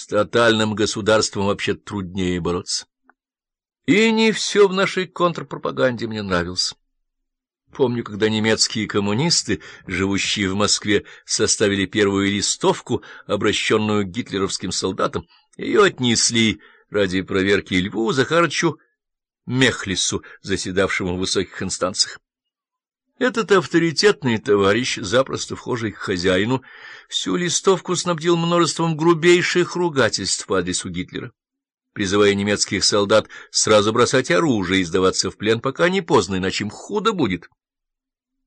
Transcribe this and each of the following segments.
С тотальным государством вообще труднее бороться. И не все в нашей контрпропаганде мне нравилось. Помню, когда немецкие коммунисты, живущие в Москве, составили первую листовку, обращенную гитлеровским солдатам, ее отнесли ради проверки Льву Захарычу Мехлису, заседавшему в высоких инстанциях. Этот авторитетный товарищ, запросто вхожий к хозяину, всю листовку снабдил множеством грубейших ругательств по адресу Гитлера, призывая немецких солдат сразу бросать оружие и сдаваться в плен, пока не поздно, иначе им худо будет.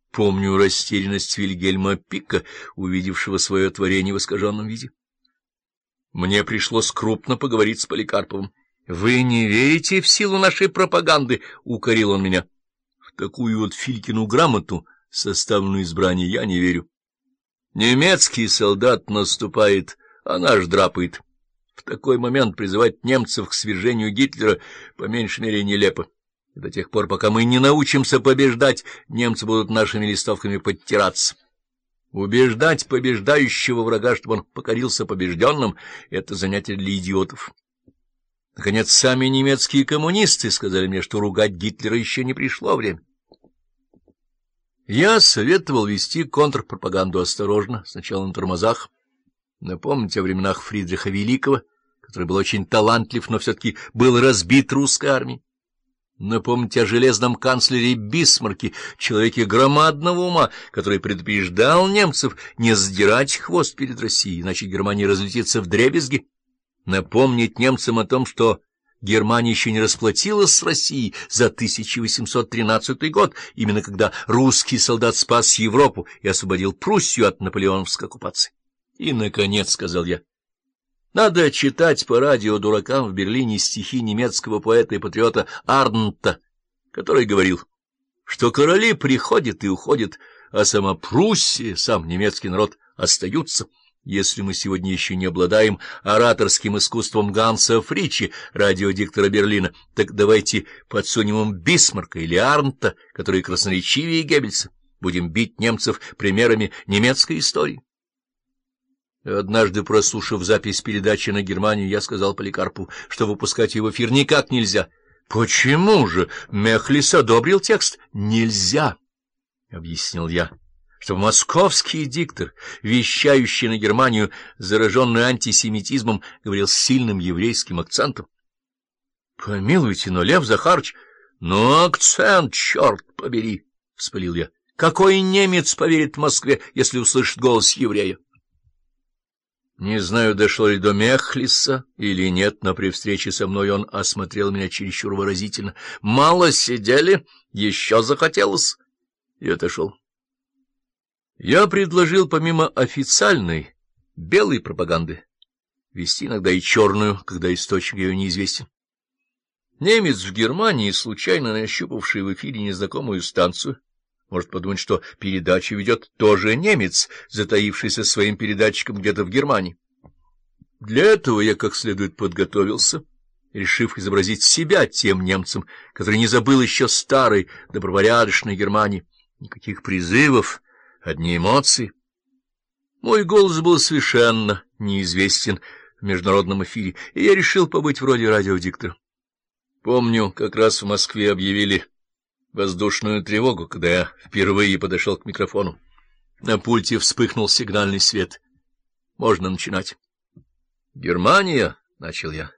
Помню растерянность Вильгельма Пика, увидевшего свое творение в искаженном виде. Мне пришлось крупно поговорить с Поликарповым. — Вы не верите в силу нашей пропаганды? — укорил он меня такую вот Филькину грамоту, составленную избрание, я не верю. Немецкий солдат наступает, а наш драпает. В такой момент призывать немцев к свержению Гитлера по меньшей мере нелепо. до тех пор, пока мы не научимся побеждать, немцы будут нашими листовками подтираться. Убеждать побеждающего врага, чтобы он покорился побежденным, — это занятие для идиотов. Наконец, сами немецкие коммунисты сказали мне, что ругать Гитлера еще не пришло время. Я советовал вести контрпропаганду осторожно, сначала на тормозах, напомнить о временах Фридриха Великого, который был очень талантлив, но все-таки был разбит русской армией. Напомнить о железном канцлере Бисмарке, человеке громадного ума, который предупреждал немцев не сдирать хвост перед Россией, иначе Германия разлетится в дребезги напомнить немцам о том, что Германия еще не расплатилась с Россией за 1813 год, именно когда русский солдат спас Европу и освободил Пруссию от наполеоновской оккупации. И, наконец, — сказал я, — надо читать по радио дуракам в Берлине стихи немецкого поэта и патриота Арнта, который говорил, что короли приходят и уходят, а сама Пруссия, сам немецкий народ остаются — если мы сегодня еще не обладаем ораторским искусством Ганса Фричи, радиодиктора Берлина, так давайте подсунем им Бисмарка или Арнта, которые красноречивее Геббельса. Будем бить немцев примерами немецкой истории. Однажды, прослушав запись передачи на Германию, я сказал Поликарпу, что выпускать его в эфир никак нельзя. — Почему же? Мехлис одобрил текст. — Нельзя, — объяснил я чтобы московский диктор, вещающий на Германию, зараженный антисемитизмом, говорил с сильным еврейским акцентом. — Помилуйте, но Лев Захарович... — Ну, акцент, черт побери! — вспылил я. — Какой немец поверит в Москве, если услышит голос еврея? Не знаю, дошло ли до Мехлиса или нет, но при встрече со мной он осмотрел меня чересчур выразительно. Мало сидели, еще захотелось. И отошел. Я предложил помимо официальной, белой пропаганды, вести иногда и черную, когда источник ее неизвестен. Немец в Германии, случайно нащупавший в эфире незнакомую станцию, может подумать, что передачу ведет тоже немец, затаившийся своим передатчиком где-то в Германии. Для этого я как следует подготовился, решив изобразить себя тем немцем, который не забыл еще старой, добропорядочной Германии. Никаких призывов одни эмоции. Мой голос был совершенно неизвестен в международном эфире, и я решил побыть вроде радиодиктора. Помню, как раз в Москве объявили воздушную тревогу, когда я впервые подошел к микрофону. На пульте вспыхнул сигнальный свет. Можно начинать. — Германия, — начал я.